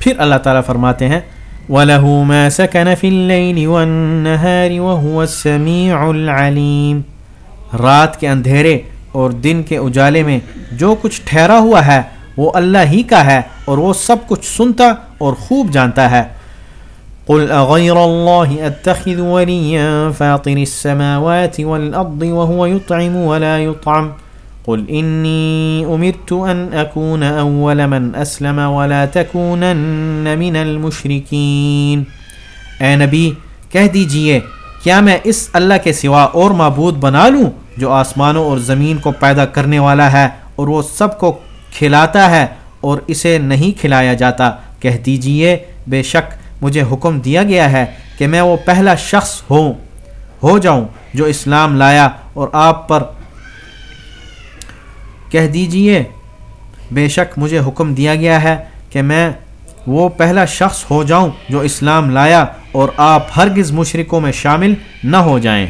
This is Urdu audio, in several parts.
پھر اللہ تعالیٰ فرماتے ہیں، وَلَهُ مَا سَكَنَ فِي اللَّيْلِ وَالنَّهَارِ وَهُوَ السَّمِيعُ الْعَلِيمُ۔ رات کے اندھیرے اور دن کے اجالے میں جو کچھ ٹھہرا ہوا ہے، وہ اللہ ہی کا ہے اور وہ سب کچھ سنتا اور خوب جانتا ہے۔ قل اغير الله اتخذ وليا فاطر السماوات والارض وهو يطعم ولا يطعم۔ قل انی امرت ان اکون اول من اسلم ولا تکونن من المشرکین اے نبی، کہہ دیجیے، کیا میں اس اللہ کے سوا اور معبود بنا لوں جو آسمانوں اور زمین کو پیدا کرنے والا ہے اور وہ سب کو کھلاتا ہے اور اسے نہیں کھلایا جاتا؟ کہہ دیجیے، بے شک مجھے حکم دیا گیا ہے کہ میں وہ پہلا شخص ہوں، ہو جاؤں جو اسلام لایا اور آپ پر کہہ دیجیے، بے شک مجھے حکم دیا گیا ہے کہ میں وہ پہلا شخص ہو جاؤں جو اسلام لایا اور آپ ہرگز مشرقوں میں شامل نہ ہو جائیں۔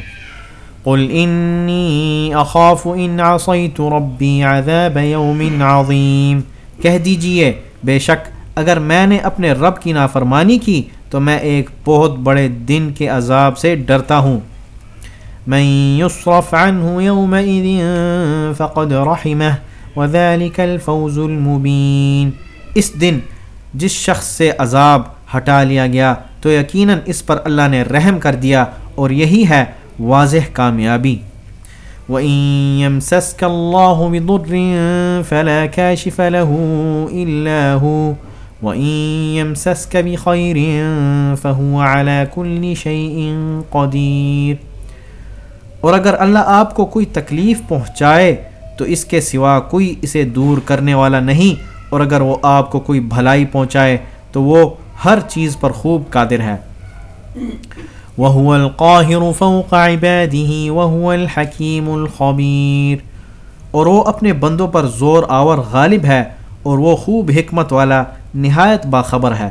قل انی اخاف ان عصیت ربی عذاب یوم عظیم کہہ دیجیے، بے شک اگر میں نے اپنے رب کی نافرمانی کی تو میں ایک بہت بڑے دن کے عذاب سے ڈرتا ہوں۔ من يصرف عنه يومئذ فقد رحمه، وذلك الفوز المبين. اس دن جس شخص سے عذاب ہٹا لیا گیا تو یقیناً اس پر اللہ نے رحم کر دیا اور یہی ہے واضح کامیابی. وَإِن يَمْسَسْكَ اللَّهُ بِضُرٍّ فَلَا كَاشِفَ لَهُ إِلَّا هُ وَإِن يَمْسَسْكَ بِخَيْرٍ فَهُوَ عَلَى كُلِّ شَيْءٍ قَدِيرٍ. اور اگر اللہ آپ کو کوئی تکلیف پہنچائے تو اس کے سوا کوئی اسے دور کرنے والا نہیں اور اگر وہ آپ کو کوئی بھلائی پہنچائے تو وہ ہر چیز پر خوب قادر ہے۔ وَهُوَ الْقَاهِرُ فَوْقَ عِبَادِهِ وَهُوَ الْحَكِيمُ الْخَبِيرُ۔ اور وہ اپنے بندوں پر زور آور غالب ہے اور وہ خوب حکمت والا نہایت باخبر ہے۔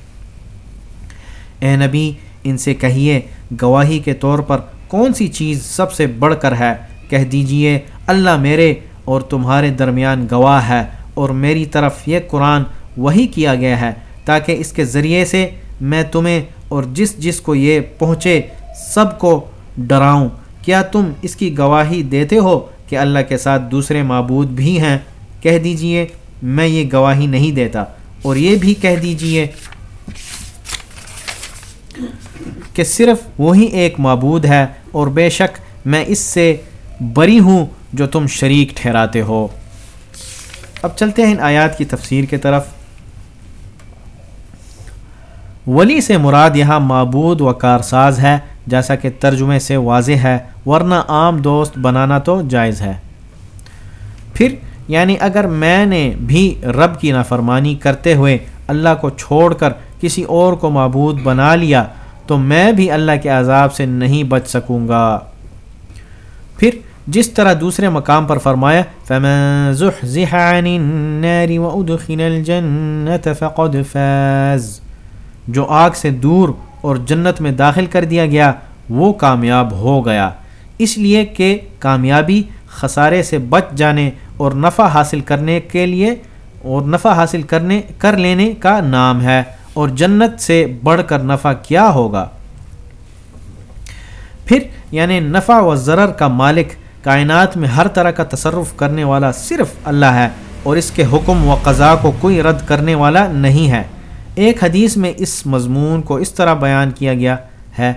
اے نبی، ان سے کہیے، گواہی کے طور پر کون سی چیز سب سے بڑھ کر ہے؟ کہہ دیجیے، اللہ میرے اور تمہارے درمیان گواہ ہے اور میری طرف یہ قرآن وہی کیا گیا ہے تاکہ اس کے ذریعے سے میں تمہیں اور جس جس کو یہ پہنچے سب کو ڈراؤں۔ کیا تم اس کی گواہی دیتے ہو کہ اللہ کے ساتھ دوسرے معبود بھی ہیں؟ کہہ دیجیے، میں یہ گواہی نہیں دیتا۔ اور یہ بھی کہہ دیجیے کہ صرف وہی ایک معبود ہے اور بے شک میں اس سے بری ہوں جو تم شریک ٹھہراتے ہو۔ اب چلتے ہیں ان آیات کی تفسیر کے طرف۔ ولی سے مراد یہاں معبود و کارساز ہے، جیسا کہ ترجمے سے واضح ہے، ورنہ عام دوست بنانا تو جائز ہے۔ پھر یعنی اگر میں نے بھی رب کی نافرمانی کرتے ہوئے اللہ کو چھوڑ کر کسی اور کو معبود بنا لیا تو میں بھی اللہ کے عذاب سے نہیں بچ سکوں گا۔ پھر جس طرح دوسرے مقام پر فرمایا فقد فاز۔ جو آگ سے دور اور جنت میں داخل کر دیا گیا، وہ کامیاب ہو گیا۔ اس لیے کہ کامیابی خسارے سے بچ جانے اور نفع حاصل کرنے کے لیے اور نفع حاصل کرنے، کر لینے کا نام ہے۔ اور جنت سے بڑھ کر نفع کیا ہوگا؟ پھر یعنی نفع و ضرر کا مالک کائنات میں ہر طرح کا تصرف کرنے والا صرف اللہ ہے اور اس کے حکم و قضاء کو کوئی رد کرنے والا نہیں ہے۔ ایک حدیث میں اس مضمون کو اس طرح بیان کیا گیا ہے۔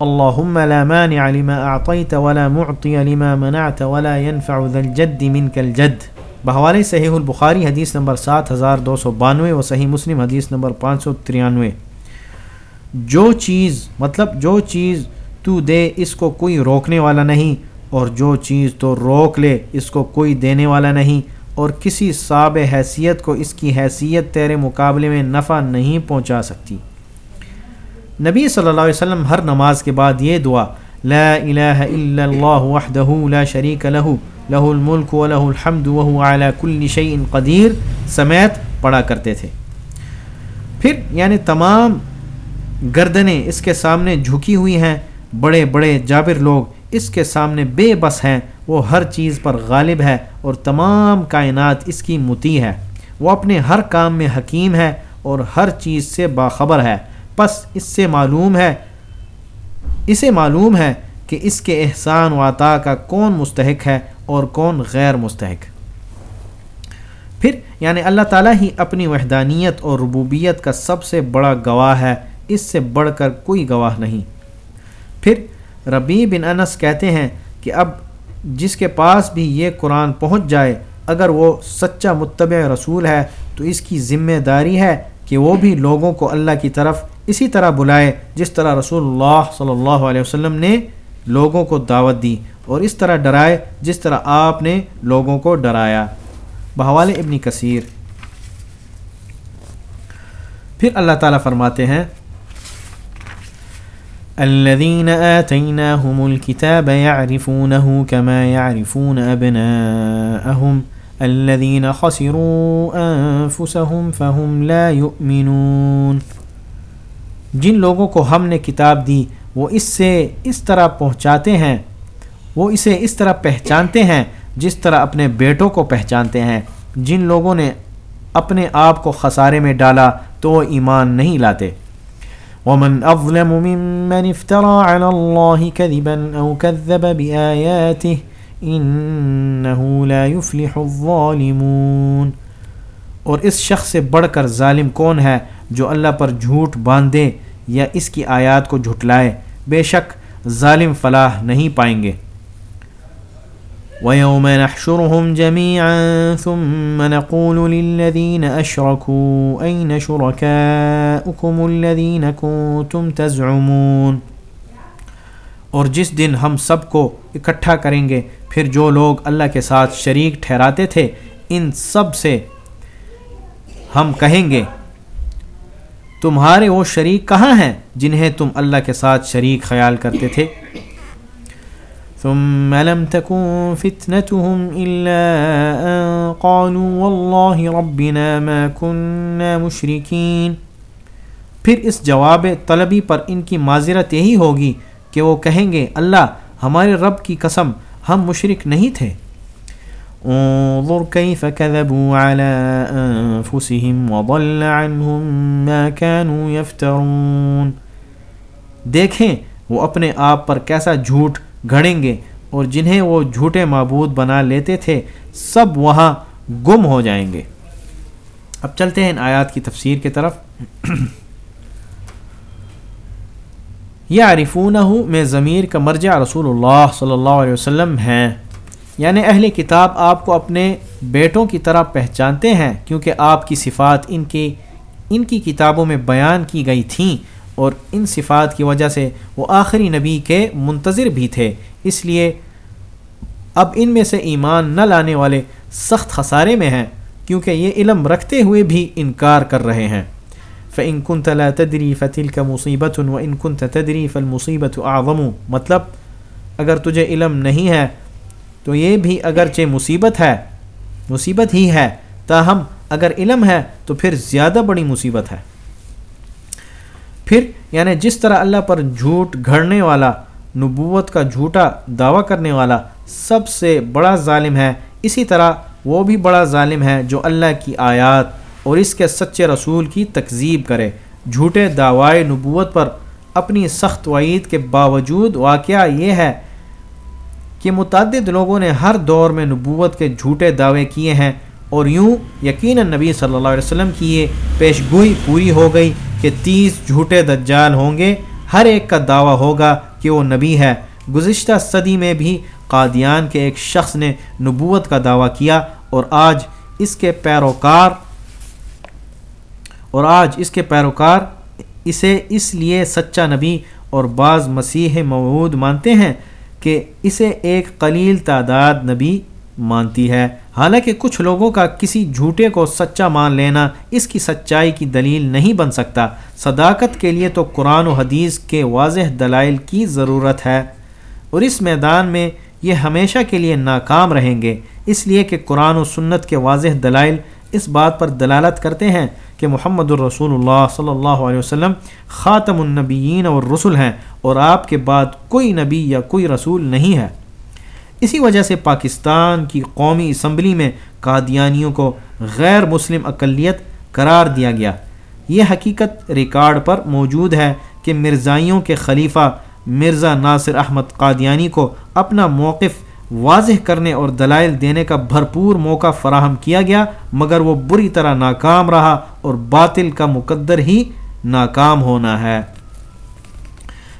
اللہم لا مانع لما اعطیت ولا معطی لما منعت ولا ينفع ذا الجد منك الجد۔ بحوالِ صحیح البخاری حدیث نمبر سات ہزار دو سو بانوے و صحیح مسلم حدیث نمبر پانچ سو ترانوے۔ جو چیز مطلب جو چیز تو دے، اس کو کوئی روکنے والا نہیں، اور جو چیز تو روک لے، اس کو کوئی دینے والا نہیں، اور کسی صاب حیثیت کو اس کی حیثیت تیرے مقابلے میں نفع نہیں پہنچا سکتی۔ نبی صلی اللہ علیہ وسلم ہر نماز کے بعد یہ دعا، لا الہ الا اللہ وحدہ لا شریک له له الملک وله الحمد وهو على كل شيء قدیر سمیت پڑھا کرتے تھے۔ پھر یعنی تمام گردنیں اس کے سامنے جھکی ہوئی ہیں، بڑے بڑے جابر لوگ اس کے سامنے بے بس ہیں، وہ ہر چیز پر غالب ہے اور تمام کائنات اس کی متی ہے۔ وہ اپنے ہر کام میں حکیم ہے اور ہر چیز سے باخبر ہے۔ پس اس سے معلوم ہے، اسے معلوم ہے کہ اس کے احسان و عطا کا کون مستحق ہے اور کون غیر مستحق۔ پھر یعنی اللہ تعالیٰ ہی اپنی وحدانیت اور ربوبیت کا سب سے بڑا گواہ ہے، اس سے بڑھ کر کوئی گواہ نہیں۔ پھر ربی بن انس کہتے ہیں کہ اب جس کے پاس بھی یہ قرآن پہنچ جائے، اگر وہ سچا متبع رسول ہے، تو اس کی ذمہ داری ہے کہ وہ بھی لوگوں کو اللہ کی طرف اسی طرح بلائے، جس طرح رسول اللہ صلی اللہ علیہ وسلم نے لوگوں کو دعوت دی۔ اور اس طرح ڈرائے جس طرح آپ نے لوگوں کو ڈرایا۔ بحوال ابن کثیر۔ پھر اللہ تعالیٰ فرماتے ہیں الذين آتيناهم الكتاب يعرفونه كما يعرفون أبناءهم الذين خسروا أنفسهم فهم لا يؤمنون جن لوگوں کو ہم نے کتاب دی، وہ اس سے اس طرح پہنچاتے ہیں وہ اسے اس طرح پہچانتے ہیں جس طرح اپنے بیٹوں کو پہچانتے ہیں۔ جن لوگوں نے اپنے آپ کو خسارے میں ڈالا تو وہ ایمان نہیں لاتے۔ ومن اظلم ممن افترى على الله كذبا او كذب باياته انه لا يفلح الظالمون۔ اور اس شخص سے بڑھ کر ظالم کون ہے جو اللہ پر جھوٹ باندھے یا اس کی آیات کو جھٹلائے؟ بے شک ظالم فلاح نہیں پائیں گے۔ وَيَوْمَ نَحْشُرُهُمْ جَمِيعًا ثُمَّ نَقُولُ لِلَّذِينَ أَشْرَكُوا أَيْنَ شُرَكَاؤُكُمُ الَّذِينَ كُنْتُمْ تَزْعُمُونَ اور جس دن ہم سب کو اکٹھا کریں گے، پھر جو لوگ اللہ کے ساتھ شریک ٹھہراتے تھے، ان سب سے ہم کہیں گے، تمہارے وہ شریک کہاں ہیں جنہیں تم اللہ کے ساتھ شریک خیال کرتے تھے؟ ثم لم تكن فتنتهم إلا أن قالوا والله ربنا ما كنا مشركين. پھر اس جواب طلبی پر ان کی معذرت یہی ہوگی کہ وہ کہیں گے، اللہ، ہمارے رب کی قسم، ہم مشرک نہیں تھے۔ انظر كيف كذبوا على أنفسهم وضل عنهم ما كانوا يفترون دیکھیں وہ اپنے آپ پر کیسا جھوٹ گھڑیں گے اور جنہیں وہ جھوٹے معبود بنا لیتے تھے، سب وہاں گم ہو جائیں گے۔ اب چلتے ہیں ان آیات کی تفسیر کی طرف۔ یہ عارفون میں ضمیر کا مرجع رسول اللہ صلی اللہ علیہ وسلم ہیں۔ یعنی اہل کتاب آپ کو اپنے بیٹوں کی طرح پہچانتے ہیں، کیونکہ آپ کی صفات ان کی ان کی کتابوں میں بیان کی گئی تھیں۔ اور ان صفات کی وجہ سے وہ آخری نبی کے منتظر بھی تھے۔ اس لیے اب ان میں سے ایمان نہ لانے والے سخت خسارے میں ہیں، کیونکہ یہ علم رکھتے ہوئے بھی انکار کر رہے ہیں۔ فعن کن تلا تدری فتل کا مصیبت و ان کن تدری فل مصیبت مطلب اگر تجھے علم نہیں ہے، تو یہ بھی اگرچہ مصیبت ہے، مصیبت ہی ہے۔ تاہم، اگر علم ہے، تو پھر زیادہ بڑی مصیبت ہے۔ پھر یعنی جس طرح اللہ پر جھوٹ گھڑنے والا، نبوت کا جھوٹا دعویٰ کرنے والا سب سے بڑا ظالم ہے، اسی طرح وہ بھی بڑا ظالم ہے جو اللہ کی آیات اور اس کے سچے رسول کی تکذیب کرے۔ جھوٹے دعوائے نبوت پر اپنی سخت وعید کے باوجود واقعہ یہ ہے کہ متعدد لوگوں نے ہر دور میں نبوت کے جھوٹے دعوے کیے ہیں۔ اور یوں یقیناً نبی صلی اللہ علیہ وسلم کی یہ پیش گوئی پوری ہو گئی کہ تیس جھوٹے دجال ہوں گے، ہر ایک کا دعویٰ ہوگا کہ وہ نبی ہے۔ گزشتہ صدی میں بھی قادیان کے ایک شخص نے نبوت کا دعویٰ کیا اور آج اس کے پیروکار، اور آج اس کے پیروکار اسے اس لیے سچا نبی اور بعض مسیح موعود مانتے ہیں کہ اسے ایک قلیل تعداد نبی مانتی ہے۔ حالانکہ کچھ لوگوں کا کسی جھوٹے کو سچا مان لینا اس کی سچائی کی دلیل نہیں بن سکتا۔ صداقت کے لیے تو قرآن و حدیث کے واضح دلائل کی ضرورت ہے۔ اور اس میدان میں یہ ہمیشہ کے لیے ناکام رہیں گے۔ اس لیے کہ قرآن و سنت کے واضح دلائل اس بات پر دلالت کرتے ہیں کہ محمد الرسول اللہ صلی اللہ علیہ وسلم خاتم النبیین اور رسول ہیں اور آپ کے بعد کوئی نبی یا کوئی رسول نہیں ہے۔ اسی وجہ سے پاکستان کی قومی اسمبلی میں قادیانیوں کو غیر مسلم اقلیت قرار دیا گیا۔ یہ حقیقت ریکارڈ پر موجود ہے کہ مرزائیوں کے خلیفہ مرزا ناصر احمد قادیانی کو اپنا موقف واضح کرنے اور دلائل دینے کا بھرپور موقع فراہم کیا گیا، مگر وہ بری طرح ناکام رہا اور باطل کا مقدر ہی ناکام ہونا ہے۔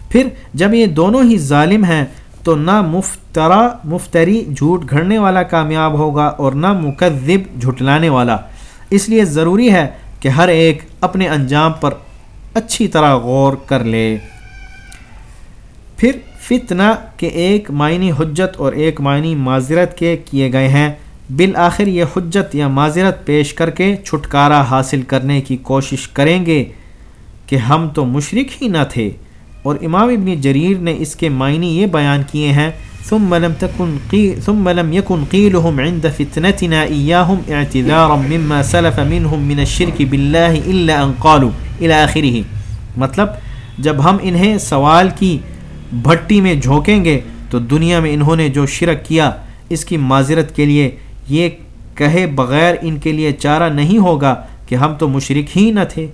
پھر جب یہ دونوں ہی ظالم ہیں تو نہ مفترا مفتری جھوٹ گھڑنے والا کامیاب ہوگا اور نہ مکذب جھٹلانے والا۔ اس لیے ضروری ہے کہ ہر ایک اپنے انجام پر اچھی طرح غور کر لے۔ پھر فتنہ کے ایک معنی حجت اور ایک معنی معذرت کے کیے گئے ہیں۔ بالآخر یہ حجت یا معذرت پیش کر کے چھٹکارا حاصل کرنے کی کوشش کریں گے کہ ہم تو مشرق ہی نہ تھے۔ اور امام ابن جریر نے اس کے معنی یہ بیان کیے ہیں، ثم لم تكن قيل ثم لم يكن قيلهم عند فتنتنا اياهم اعتذارا مما سلف منهم من الشرك بالله الا ان قالوا الى اخره مطلب جب ہم انہیں سوال کی بھٹی میں جھونکیں گے تو دنیا میں انہوں نے جو شرک کیا، اس کی معذرت کے لیے یہ کہے بغیر ان کے لیے چارہ نہیں ہوگا کہ ہم تو مشرک ہی نہ تھے۔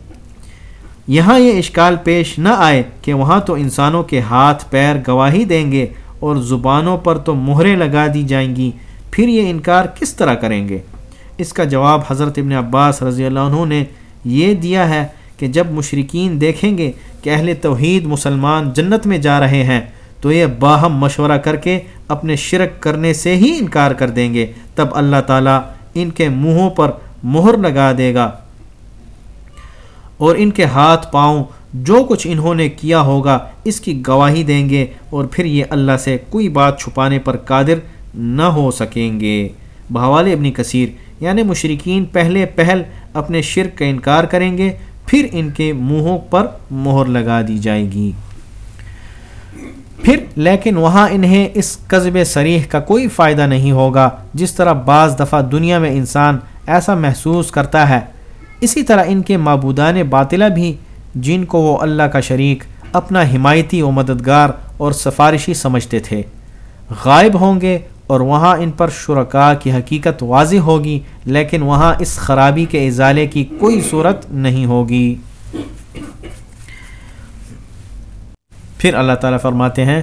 یہاں یہ اشکال پیش نہ آئے کہ وہاں تو انسانوں کے ہاتھ پیر گواہی دیں گے اور زبانوں پر تو مہریں لگا دی جائیں گی، پھر یہ انکار کس طرح کریں گے؟ اس کا جواب حضرت ابن عباس رضی اللہ عنہ نے یہ دیا ہے کہ جب مشرقین دیکھیں گے کہ اہل توحید مسلمان جنت میں جا رہے ہیں، تو یہ باہم مشورہ کر کے اپنے شرک کرنے سے ہی انکار کر دیں گے، تب اللہ تعالیٰ ان کے منہوں پر مہر لگا دے گا۔ اور ان کے ہاتھ پاؤں جو کچھ انہوں نے کیا ہوگا، اس کی گواہی دیں گے اور پھر یہ اللہ سے کوئی بات چھپانے پر قادر نہ ہو سکیں گے۔ بحوال ابن کثیر یعنی مشرقین پہلے پہل اپنے شرک کا انکار کریں گے، پھر ان کے منہوں پر مہر لگا دی جائے گی۔ پھر، لیکن وہاں انہیں اس قصب سریح کا کوئی فائدہ نہیں ہوگا، جس طرح بعض دفعہ دنیا میں انسان ایسا محسوس کرتا ہے۔ اسی طرح ان کے معبودان باطلہ بھی، جن کو وہ اللہ کا شریک، اپنا حمایتی و مددگار اور سفارشی سمجھتے تھے۔ غائب ہوں گے اور وہاں ان پر شرکاء کی حقیقت واضح ہوگی، لیکن وہاں اس خرابی کے ازالے کی کوئی صورت نہیں ہوگی۔ پھر اللہ تعالیٰ فرماتے ہیں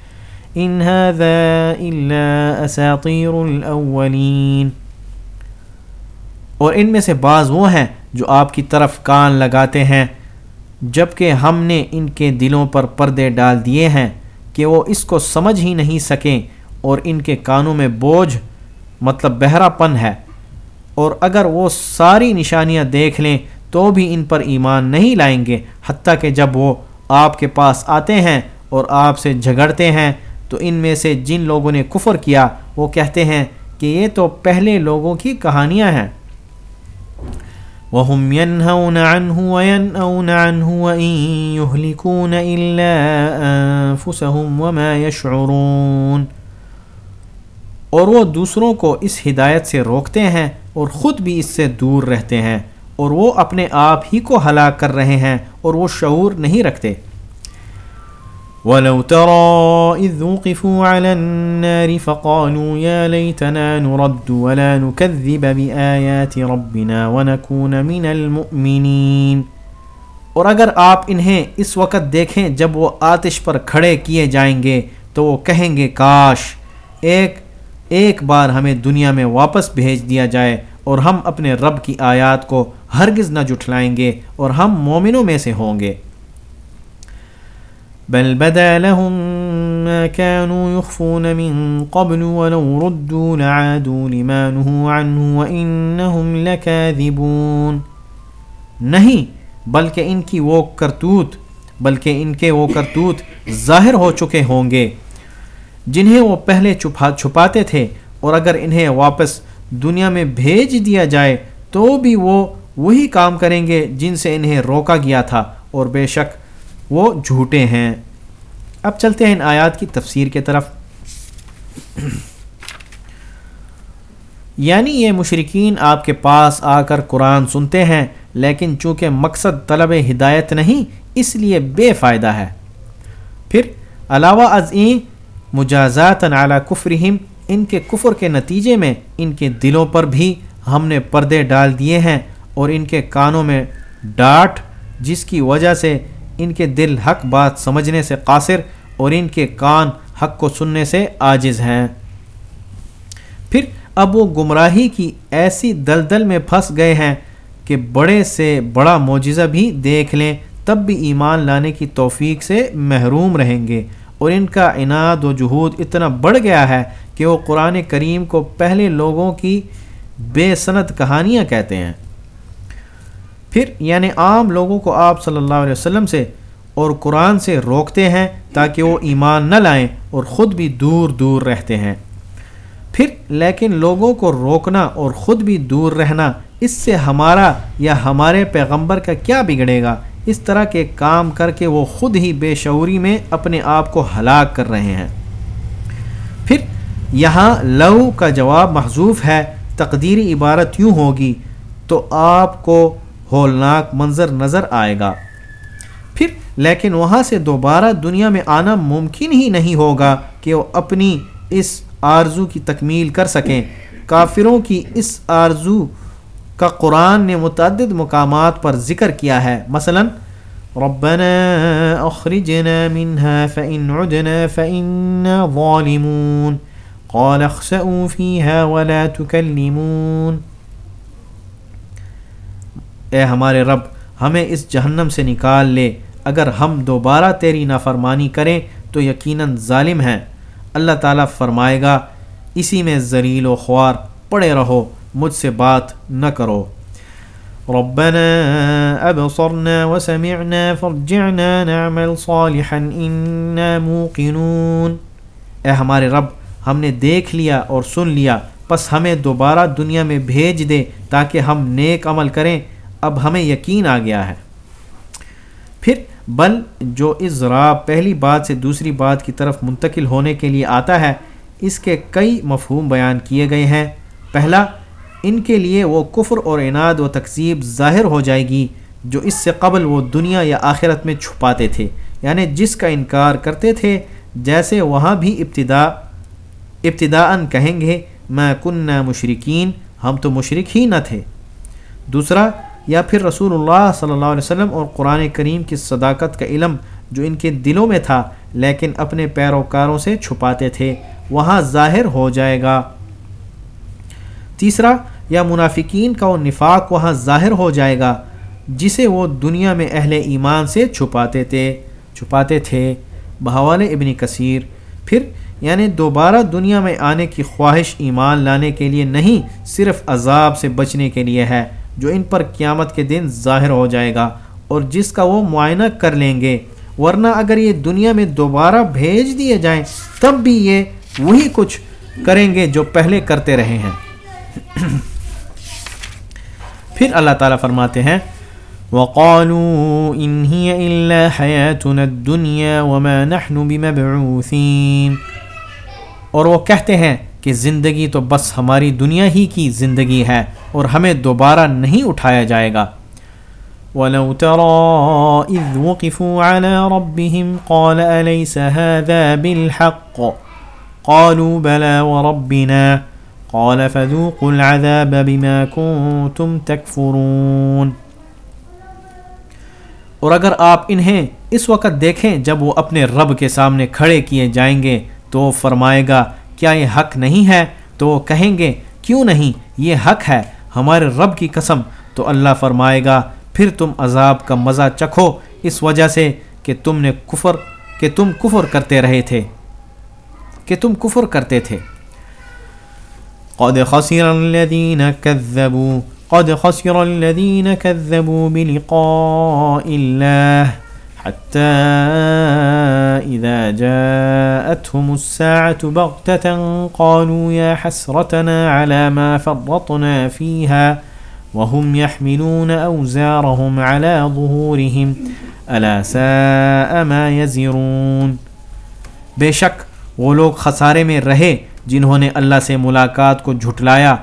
ان هذا الا اساطیر الاولین اور ان میں سے بعض وہ ہیں جو آپ کی طرف کان لگاتے ہیں جبکہ ہم نے ان کے دلوں پر پردے ڈال دیے ہیں کہ وہ اس کو سمجھ ہی نہیں سکیں اور ان کے کانوں میں بوجھ مطلب بہرا پن ہے۔ اور اگر وہ ساری نشانیاں دیکھ لیں تو بھی ان پر ایمان نہیں لائیں گے، حتیٰ کہ جب وہ آپ کے پاس آتے ہیں اور آپ سے جھگڑتے ہیں تو ان میں سے جن لوگوں نے کفر کیا، وہ کہتے ہیں کہ یہ تو پہلے لوگوں کی کہانیاں ہیں۔ وَهُمْ يَنْهَوْنَ عَنْهُ وَيَنْأَوْنَ عَنْهُ وَإِن يُهْلِكُونَ إِلَّا أَنفُسَهُمْ وَمَا يَشْعُرُونَ۔ اور وہ دوسروں کو اس ہدایت سے روکتے ہیں اور خود بھی اس سے دور رہتے ہیں۔ اور وہ اپنے آپ ہی کو ہلاک کر رہے ہیں اور وہ شعور نہیں رکھتے۔ ولو ترى إذ وقفوا على النار فقالوا يا ليتنا نرد ولا نكذب بآيات ربنا ونكون من المؤمنين اور اگر آپ انہیں اس وقت دیکھیں جب وہ آتش پر کھڑے کیے جائیں گے تو وہ کہیں گے، کاش، ایک ایک بار ہمیں دنیا میں واپس بھیج دیا جائے اور ہم اپنے رب کی آیات کو ہرگز نہ جٹھلائیں گے اور ہم مومنوں میں سے ہوں گے۔ بل بدا لهم ما كانوا يخفون من قبل ولو ردوا لعادوا لما نهوا عنه وإنهم لكاذبون. نہیں، بلکہ ان کی وہ کرتوت، بلکہ ان کے وہ کرتوت ظاہر ہو چکے ہوں گے، جنہیں وہ پہلے چھپا، چھپاتے تھے، اور اگر انہیں واپس دنیا میں بھیج دیا جائے تو بھی وہ وہی کام کریں گے جن سے انہیں روکا گیا تھا، اور بے شک وہ جھوٹے ہیں۔ اب چلتے ہیں ان آیات کی تفسیر کے طرف۔ یعنی یہ مشرقین آپ کے پاس آ کر قرآن سنتے ہیں، لیکن چونکہ مقصد طلب ہدایت نہیں، اس لیے بے فائدہ ہے۔ پھر علاوہ ازیں مجازات اعلیٰ کفرہم، ان کے کفر کے نتیجے میں ان کے دلوں پر بھی ہم نے پردے ڈال دیے ہیں اور ان کے کانوں میں ڈاٹ، جس کی وجہ سے ان کے دل حق بات سمجھنے سے قاصر اور ان کے کان حق کو سننے سے عاجز ہیں۔ پھر اب وہ گمراہی کی ایسی دلدل میں پھنس گئے ہیں کہ بڑے سے بڑا معجزہ بھی دیکھ لیں، تب بھی ایمان لانے کی توفیق سے محروم رہیں گے۔ اور ان کا انعد و جہود اتنا بڑھ گیا ہے کہ وہ قرآن کریم کو پہلے لوگوں کی بے صنعت کہانیاں کہتے ہیں۔ پھر یعنی عام لوگوں کو آپ صلی اللہ علیہ وسلم سے اور قرآن سے روکتے ہیں تاکہ وہ ایمان نہ لائیں اور خود بھی دور دور رہتے ہیں۔ پھر لیکن لوگوں کو روکنا اور خود بھی دور رہنا اس سے ہمارا یا ہمارے پیغمبر کا کیا بگڑے گا؟ اس طرح کے کام کر کے وہ خود ہی بے شعوری میں اپنے آپ کو ہلاک کر رہے ہیں۔ پھر یہاں لو کا جواب محضوف ہے، تقدیری عبارت یوں ہوگی، تو آپ کو ہولناک منظر نظر آئے گا۔ پھر، لیکن وہاں سے دوبارہ دنیا میں آنا ممکن ہی نہیں ہوگا کہ وہ اپنی اس آرزو کی تکمیل کر سکیں۔ کافروں کی اس آرزو کا قرآن نے متعدد مقامات پر ذکر کیا ہے۔ مثلا، ربنا اخرجنا منها فإن عدنا فإنا ظالمون۔ قال اخسئوا فيها ولا تكلمون۔ اے ہمارے رب، ہمیں اس جہنم سے نکال لے۔ اگر ہم دوبارہ تیری نافرمانی کریں تو یقیناً ظالم ہیں۔ اللہ تعالیٰ فرمائے گا، اسی میں ذلیل و خوار پڑے رہو، مجھ سے بات نہ کرو۔ ربنا ابصرنا وسمعنا فرجعنا نعمل صالحا اننا موقنون۔ اے ہمارے رب، ہم نے دیکھ لیا اور سن لیا، پس ہمیں دوبارہ دنیا میں بھیج دے تاکہ ہم نیک عمل کریں۔ اب ہمیں یقین آ گیا ہے۔ پھر بل جو اضراب پہلی بات سے دوسری بات کی طرف منتقل ہونے کے لیے آتا ہے، اس کے کئی مفہوم بیان کیے گئے ہیں۔ پہلا، ان کے لیے وہ کفر اور اناد و تقسیب ظاہر ہو جائے گی جو اس سے قبل وہ دنیا یا آخرت میں چھپاتے تھے یعنی جس کا انکار کرتے تھے۔ جیسے وہاں بھی ابتدا ابتدا کہیں گے میں کن مشرقین ہم تو مشرق ہی نہ تھے۔ دوسرا یا پھر رسول اللہ صلی اللہ علیہ وسلم اور قرآن کریم کی صداقت کا علم جو ان کے دلوں میں تھا، لیکن اپنے پیروکاروں سے چھپاتے تھے، وہاں ظاہر ہو جائے گا۔ تیسرا، یا منافقین کا وہ نفاق وہاں ظاہر ہو جائے گا، جسے وہ دنیا میں اہل ایمان سے چھپاتے تھے چھپاتے تھے۔ بحوال ابن کثیر، پھر یعنی دوبارہ دنیا میں آنے کی خواہش ایمان لانے کے لیے نہیں، صرف عذاب سے بچنے کے لیے ہے۔ جو ان پر قیامت کے دن ظاہر ہو جائے گا اور جس کا وہ معائنہ کر لیں گے، ورنہ اگر یہ دنیا میں دوبارہ بھیج دیے جائیں، تب بھی یہ وہی کچھ کریں گے جو پہلے کرتے رہے ہیں۔ پھر اللہ تعالیٰ فرماتے ہیں، وقالوا ان هي الا حياتنا الدنيا وما نحن بمبعوثين۔ اور وہ کہتے ہیں کہ زندگی تو بس ہماری دنیا ہی کی زندگی ہے اور ہمیں دوبارہ نہیں اٹھایا جائے گا۔ ولو ترى اذ وقفوا على ربهم قال اليس هذا بالحق؟ قالوا بلى وربنا۔ قال فذوقوا العذاب بما كنتم تكفرون۔ اور اگر آپ انہیں اس وقت دیکھیں جب وہ اپنے رب کے سامنے کھڑے کیے جائیں گے تو فرمائے گا کیا یہ حق نہیں ہے؟ تو وہ کہیں گے، کیوں نہیں؟ یہ حق ہے، ہمارے رب کی قسم۔ تو اللہ فرمائے گا، پھر تم عذاب کا مزہ چکھو، اس وجہ سے کہ تم نے کفر، کہ تم کفر کرتے رہے تھے۔ کہ تم کفر کرتے تھے۔ قد خسر الذين كذبوا، قد خسر الذين كذبوا بلقاء الله حتى إذا جاءتهم الساعة بغتة قالوا يا حسرتنا على ما فرطنا فيها وهم يحملون أوزارهم على ظهورهم ألا ساء ما يزرون بے شک وہ لوگ خسارے میں رہے جنہوں نے اللہ سے ملاقات کو جھٹلایا،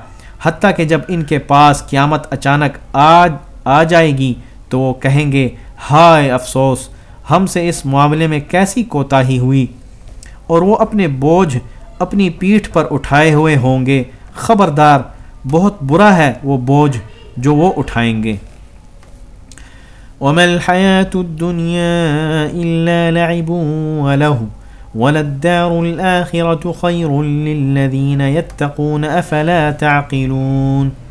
حتیٰ کہ جب ان کے پاس قیامت اچانک آج آ جائے گی تو وہ کہیں گے ہائے افسوس، ہم سے اس معاملے میں کیسی کوتاہی ہوئی؟ اور وہ اپنے بوجھ، اپنی پیٹھ پر اٹھائے ہوئے ہوں گے۔ خبردار، بہت برا ہے وہ بوجھ جو وہ اٹھائیں گے۔ وَمَا الْحَيَاةُ الدُّنْيَا إِلَّا لَعِبٌ وَلَهُ وَلَلدَّارُ الْآخِرَةُ خَيْرٌ لِلَّذِينَ يَتَّقُونَ أَفَلَا تَعْقِلُونَ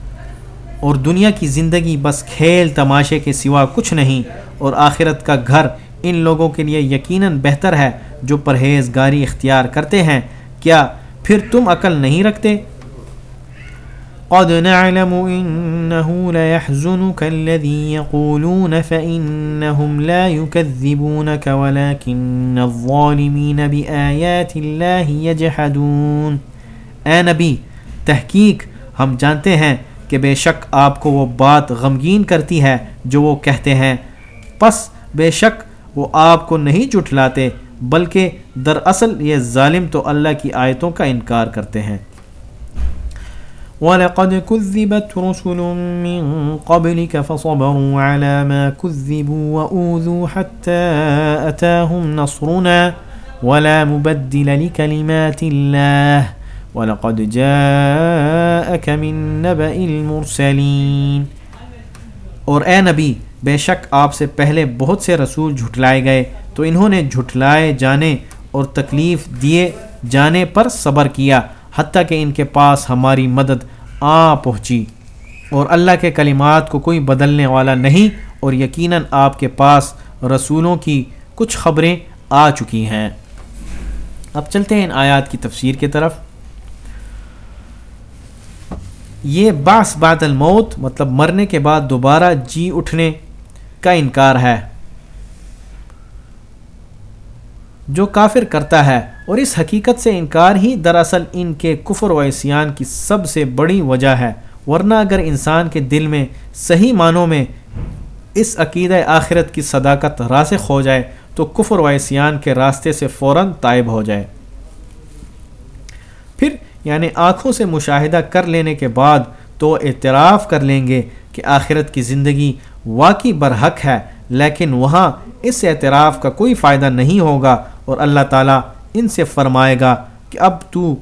اور دنیا کی زندگی بس کھیل تماشے کے سوا کچھ نہیں اور آخرت کا گھر ان لوگوں کے لیے یقیناً بہتر ہے جو پرہیزگاری اختیار کرتے ہیں۔ کیا پھر تم عقل نہیں رکھتے؟ قد نعلم إنه ليحزنك الذي يقولون فإنهم لا يكذبونك ولكن الظالمين بآيات الله يجحدون۔ اے نبی، تحقیق ہم جانتے ہیں کہ بے شک آپ کو وہ بات غمگین کرتی ہے جو وہ کہتے ہیں۔ پس بے شک وہ آپ کو نہیں جٹلاتے بلکہ دراصل یہ ظالم تو اللہ کی آیتوں کا انکار کرتے ہیں۔ وَلَقَدْ كُذِّبَتْ رُسُلٌ مِّن قَبْلِكَ فَصَبَرُوا عَلَى مَا كُذِّبُوا وَأُوذُوا حَتَّى أَتَاهُمْ نَصْرُنَا وَلَا مُبَدِّلَ لِكَلِمَاتِ اللَّهِ وَلَقَدْ جَاءَكَ مِن نَبَإِ الْمُرْسَلِينَ۔ اور اے نبی، بے شک آپ سے پہلے بہت سے رسول جھٹلائے گئے، تو انہوں نے جھٹلائے جانے اور تکلیف دیے جانے پر صبر کیا، حتیٰ کہ ان کے پاس ہماری مدد آ پہنچی۔ اور اللہ کے کلمات کو کوئی بدلنے والا نہیں، اور یقیناً آپ کے پاس رسولوں کی کچھ خبریں آ چکی ہیں۔ اب چلتے ہیں ان آیات کی تفسیر کی طرف۔ یہ باس بعد الموت مطلب مرنے کے بعد دوبارہ جی اٹھنے کا انکار ہے۔ جو کافر کرتا ہے، اور اس حقیقت سے انکار ہی دراصل ان کے کفر و عصیان کی سب سے بڑی وجہ ہے۔ ورنہ اگر انسان کے دل میں صحیح معنوں میں اس عقیدہ آخرت کی صداقت راسخ ہو جائے، تو کفر و عصیان کے راستے سے فوراً طائب ہو جائے۔ پھر یعنی آنکھوں سے مشاہدہ کر لینے کے بعد تو اعتراف کر لیں گے کہ آخرت کی زندگی واقعی برحق ہے، لیکن وہاں اس اعتراف کا کوئی فائدہ نہیں ہوگا اور اللہ تعالیٰ ان سے فرمائے گا کہ اب تو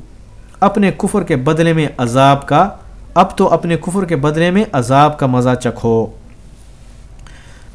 اپنے کفر کے بدلے میں عذاب کا، اب تو اپنے کفر کے بدلے میں عذاب کا مزہ چکھو۔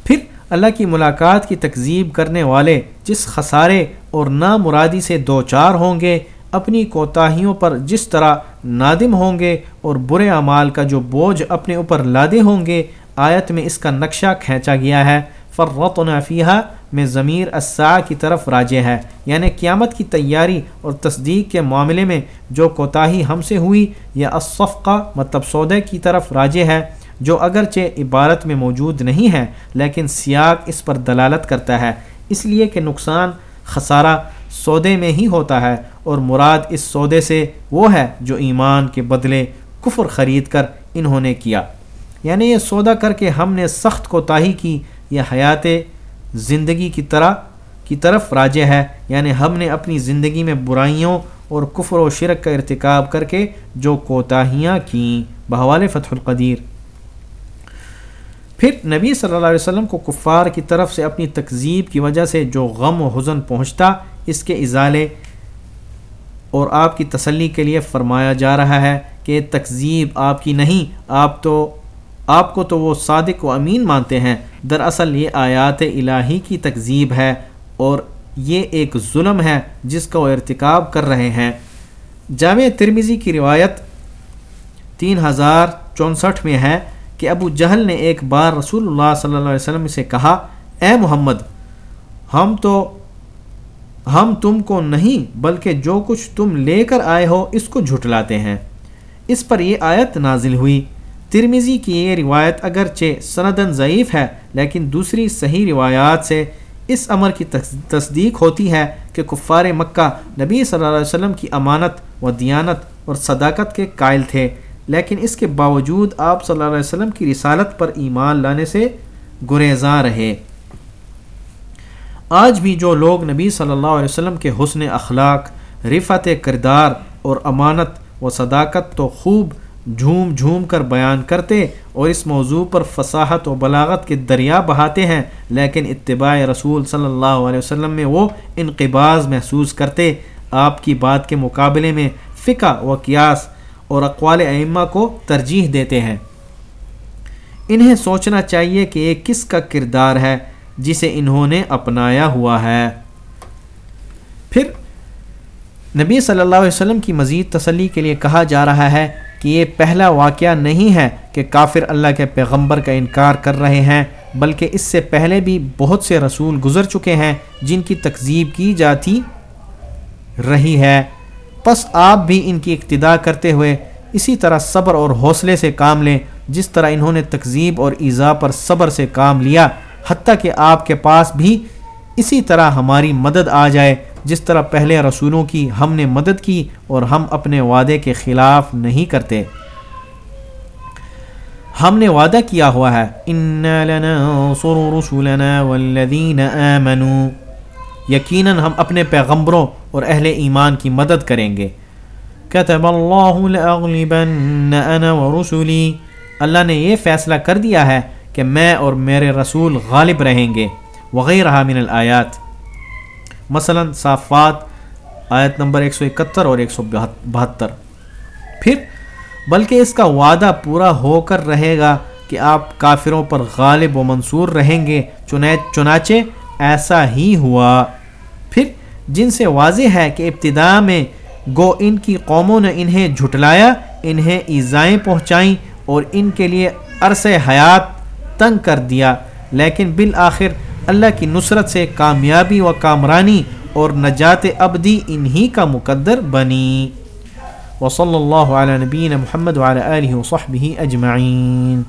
پھر اللہ کی ملاقات کی تکذیب کرنے والے جس خسارے اور نامرادی سے دو چار ہوں گے اپنی کوتاہیوں پر جس طرح نادم ہوں گے اور برے اعمال کا جو بوجھ اپنے اوپر لادے ہوں گے، آیت میں اس کا نقشہ کھینچا گیا ہے۔ فرت و نافیہ میں ضمیر اسا کی طرف راجع ہے یعنی قیامت کی تیاری اور تصدیق کے معاملے میں جو کوتاہی ہم سے ہوئی، یا اصفقہ مطلب سودے کی طرف راجع ہے جو اگرچہ عبارت میں موجود نہیں ہے لیکن سیاق اس پر دلالت کرتا ہے۔ اس لیے کہ نقصان، خسارہ سودے میں ہی ہوتا ہے اور مراد اس سودے سے وہ ہے جو ایمان کے بدلے کفر خرید کر انہوں نے کیا۔ یعنی یہ سودا کر کے ہم نے سخت کوتاہی کی یا حیات زندگی کی طرح، کی طرف راجع ہے۔ یعنی ہم نے اپنی زندگی میں برائیوں اور کفر و شرک کا ارتکاب کر کے جو کوتاہیاں کیں۔ بحوال فتح القدیر۔ پھر نبی صلی اللہ علیہ وسلم کو کفار کی طرف سے اپنی تکذیب کی وجہ سے جو غم و حزن پہنچتا اس کے ازالے اور آپ کی تسلی کے لیے فرمایا جا رہا ہے کہ تکذیب آپ کی نہیں، آپ تو، آپ کو تو وہ صادق و امین مانتے ہیں۔ دراصل یہ آیات الہی کی تکذیب ہے اور یہ ایک ظلم ہے جس کا وہ ارتکاب کر رہے ہیں۔ جامع ترمیزی کی روایت تین ہزار چونسٹھ میں ہے کہ ابو جہل نے ایک بار رسول اللہ صلی اللہ علیہ وسلم سے کہا، اے محمد، ہم تو ہم تم کو نہیں بلکہ جو کچھ تم لے کر آئے ہو اس کو جھٹلاتے ہیں۔ اس پر یہ آیت نازل ہوئی۔ ترمیزی کی یہ روایت اگرچہ سندن ضعیف ہے، لیکن دوسری صحیح روایات سے اس امر کی تصدیق ہوتی ہے کہ کفار مکہ نبی صلی اللہ علیہ وسلم کی امانت و دیانت اور صداقت کے قائل تھے۔ لیکن اس کے باوجود آپ صلی اللہ علیہ وسلم کی رسالت پر ایمان لانے سے گریزاں رہے۔ آج بھی جو لوگ نبی صلی اللہ علیہ وسلم کے حسن اخلاق رفت کردار اور امانت و صداقت تو خوب جھوم جھوم کر بیان کرتے اور اس موضوع پر فصاحت و بلاغت کے دریا بہاتے ہیں، لیکن اتباع رسول صلی اللہ علیہ وسلم میں وہ انقباز محسوس کرتے۔ آپ کی بات کے مقابلے میں فقہ و قیاس اور اقوال ائمہ کو ترجیح دیتے ہیں۔ انہیں سوچنا چاہیے کہ یہ کس کا کردار ہے؟ جسے انہوں نے اپنایا ہوا ہے۔ پھر نبی صلی اللہ علیہ وسلم کی مزید تسلی کے لیے کہا جا رہا ہے کہ یہ پہلا واقعہ نہیں ہے کہ کافر اللہ کے پیغمبر کا انکار کر رہے ہیں، بلکہ اس سے پہلے بھی بہت سے رسول گزر چکے ہیں جن کی تکذیب کی جاتی رہی ہے۔ پس آپ بھی ان کی اقتدا کرتے ہوئے اسی طرح صبر اور حوصلے سے کام لیں، جس طرح انہوں نے تکذیب اور ایزا پر صبر سے کام لیا۔ حتیٰ کہ آپ کے پاس بھی اسی طرح ہماری مدد آ جائے، جس طرح پہلے رسولوں کی ہم نے مدد کی اور ہم اپنے وعدے کے خلاف نہیں کرتے۔ ہم نے وعدہ کیا ہوا ہے یقیناً ہم اپنے پیغمبروں اور اہل ایمان کی مدد کریں گے۔ اللہ نے یہ فیصلہ کر دیا ہے کہ میں اور میرے رسول غالب رہیں گے وغیرہ من الآیات۔ مثلا صافات آیت نمبر 171 اور 172 پھر، بلکہ اس کا وعدہ پورا ہو کر رہے گا کہ آپ کافروں پر غالب و منصور رہیں گے، چنانچہ ایسا ہی ہوا۔ پھر، جن سے واضح ہے کہ ابتدا میں گو ان کی قوموں نے انہیں جھٹلایا، انہیں ایزائیں پہنچائیں اور ان کے لیے عرص حیات تنگ کر دیا۔ لیکن بالآخر اللہ کی نصرت سے کامیابی و کامرانی اور نجات ابدی انہی کا مقدر بنی۔ وصلی اللہ علیہ نبین محمد وعلی آلہ وصحبہ اجمعین۔